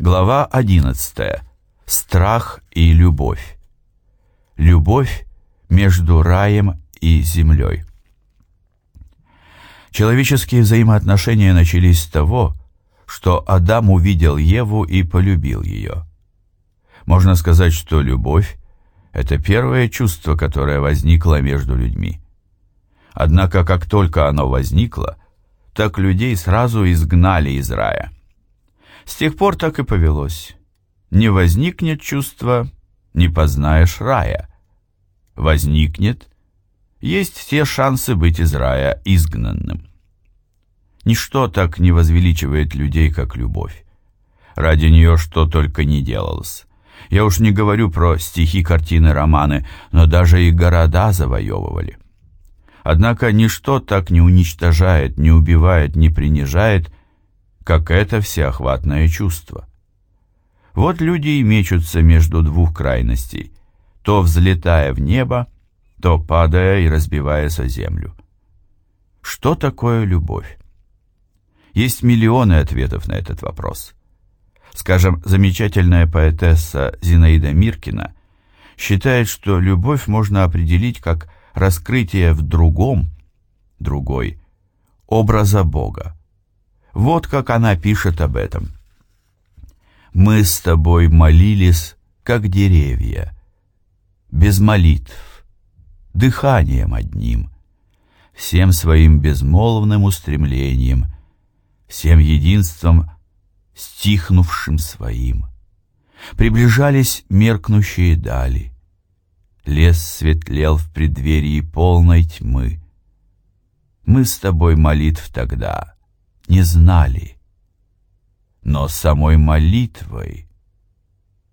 Глава 11. Страх и любовь. Любовь между раем и землей. Человеческие взаимоотношения начались с того, что Адам увидел Еву и полюбил ее. Можно сказать, что любовь – это первое чувство, которое возникло между людьми. Однако, как только оно возникло, так людей сразу изгнали из рая – с тех пор так и повелось. Не возникнет чувство, не познаешь рая. Возникнет, есть все шансы быть из рая изгнанным. Ничто так не возвеличивает людей, как любовь. Ради нее что только не делалось. Я уж не говорю про стихи, картины, романы, но даже и города завоевывали. Однако ничто так не уничтожает, не убивает, не принижает, как это всеохватное чувство. Вот люди и мечутся между двух крайностей, то взлетая в небо, то падая и разбиваясь о землю. Что такое любовь? Есть миллионы ответов на этот вопрос. Скажем, замечательная поэтесса Зинаида Миркина считает, что любовь можно определить как раскрытие в другом, другой, образа Бога. Вот как она пишет об этом. «Мы с тобой молились, как деревья, без молитв, дыханием одним, всем своим безмолвным устремлением, всем единством стихнувшим своим. Приближались меркнущие дали. Лес светлел в преддверии полной тьмы. Мы с тобой молитв тогда не знали. Но самой молитвой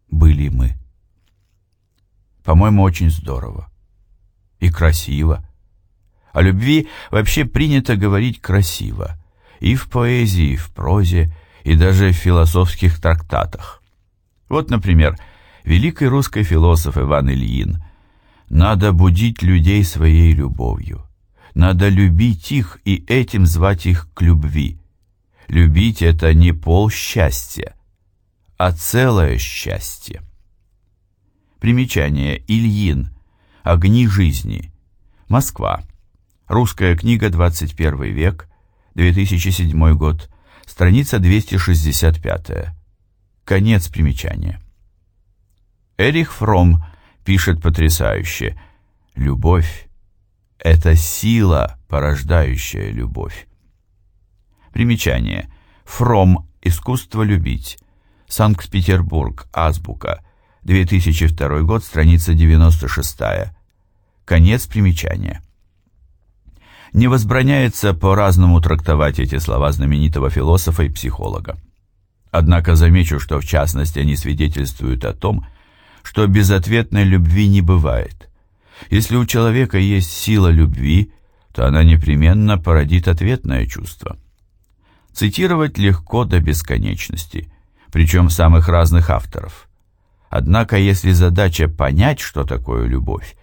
были мы. По-моему, очень здорово. И красиво. О любви вообще принято говорить красиво. И в поэзии, и в прозе, и даже в философских трактатах. Вот, например, великий русский философ Иван Ильин «Надо будить людей своей любовью. Надо любить их и этим звать их к любви. Любить — это не пол счастья, а целое счастье. Примечание. Ильин. Огни жизни. Москва. Русская книга, 21 век, 2007 год, страница 265. Конец примечания. Эрих Фром пишет потрясающе. Любовь — это сила, порождающая любовь. Примечание. Фром. Искусство любить. Санкт-Петербург. Азбука. 2002 год. Страница 96. Конец примечания. Не возбраняется по-разному трактовать эти слова знаменитого философа и психолога. Однако замечу, что в частности они свидетельствуют о том, что безответной любви не бывает. Если у человека есть сила любви, то она непременно породит ответное чувство. Цитировать легко до бесконечности, причем самых разных авторов. Однако, если задача понять, что такое любовь,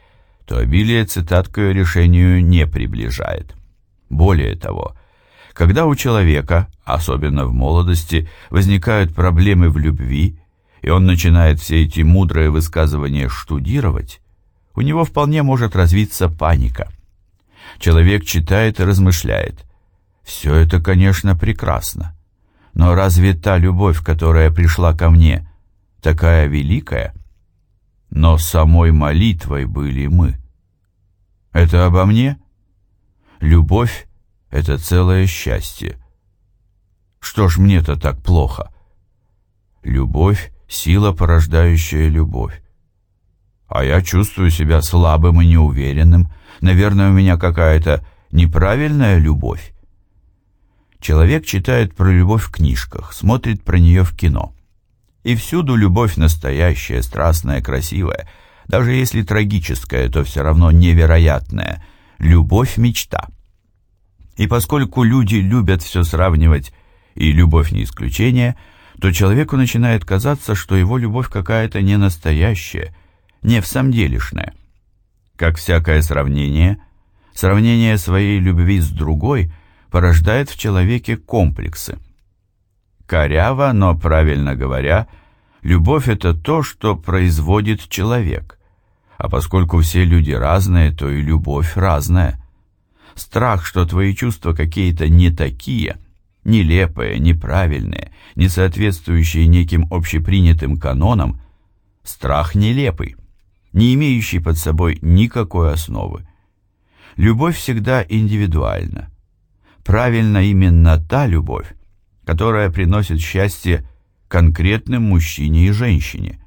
то обилие цитат к ее решению не приближает. Более того, когда у человека, особенно в молодости, возникают проблемы в любви, и он начинает все эти мудрые высказывания штудировать, у него вполне может развиться паника. Человек читает и размышляет – все это, конечно, прекрасно. Но разве та любовь, которая пришла ко мне, такая великая? Но самой молитвой были мы. Это обо мне? Любовь — это целое счастье. Что ж мне-то так плохо? Любовь — сила, порождающая любовь. А я чувствую себя слабым и неуверенным. Наверное, у меня какая-то неправильная любовь. Человек читает про любовь в книжках, смотрит про нее в кино. И всюду любовь настоящая, страстная, красивая. Даже если трагическая, то все равно невероятная. Любовь – мечта. И поскольку люди любят все сравнивать, и любовь не исключение, то человеку начинает казаться, что его любовь какая-то не настоящая, не в самом делешная. Как всякое сравнение, сравнение своей любви с другой – порождает в человеке комплексы. Коряво, но правильно говоря, любовь — это то, что производит человек. А поскольку все люди разные, то и любовь разная. Страх, что твои чувства какие-то не такие, нелепые, неправильные, не соответствующие неким общепринятым канонам, страх нелепый, не имеющий под собой никакой основы. Любовь всегда индивидуальна. Правильно именно та любовь, которая приносит счастье конкретным мужчине и женщине,